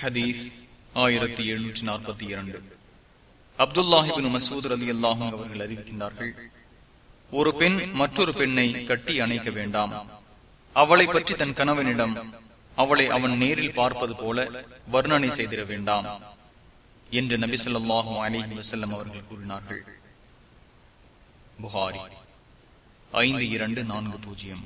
ஹதீஸ் ஆயிரத்தி எழுநூற்றி நாற்பத்தி இரண்டு. அப்துல்லாஹிபின் மசூத் அலி அல்லாஹும் அவர்கள் அறிவிக்கின்றார்கள் ஒரு பெண் மற்றொரு பெண்ணை கட்டி அணைக்க வேண்டாம். அவளை பற்றி தன் கணவனிடம் அவளை அவன் நேரில் பார்ப்பது போல வர்ணனை செய்திட வேண்டாம் என்று நபி சொல்லாஹும் அலிஹி வசல்லம் அவர்கள் கூறினார்கள். புகாரி ஐந்து இரண்டு நான்கு பூஜ்ஜியம்.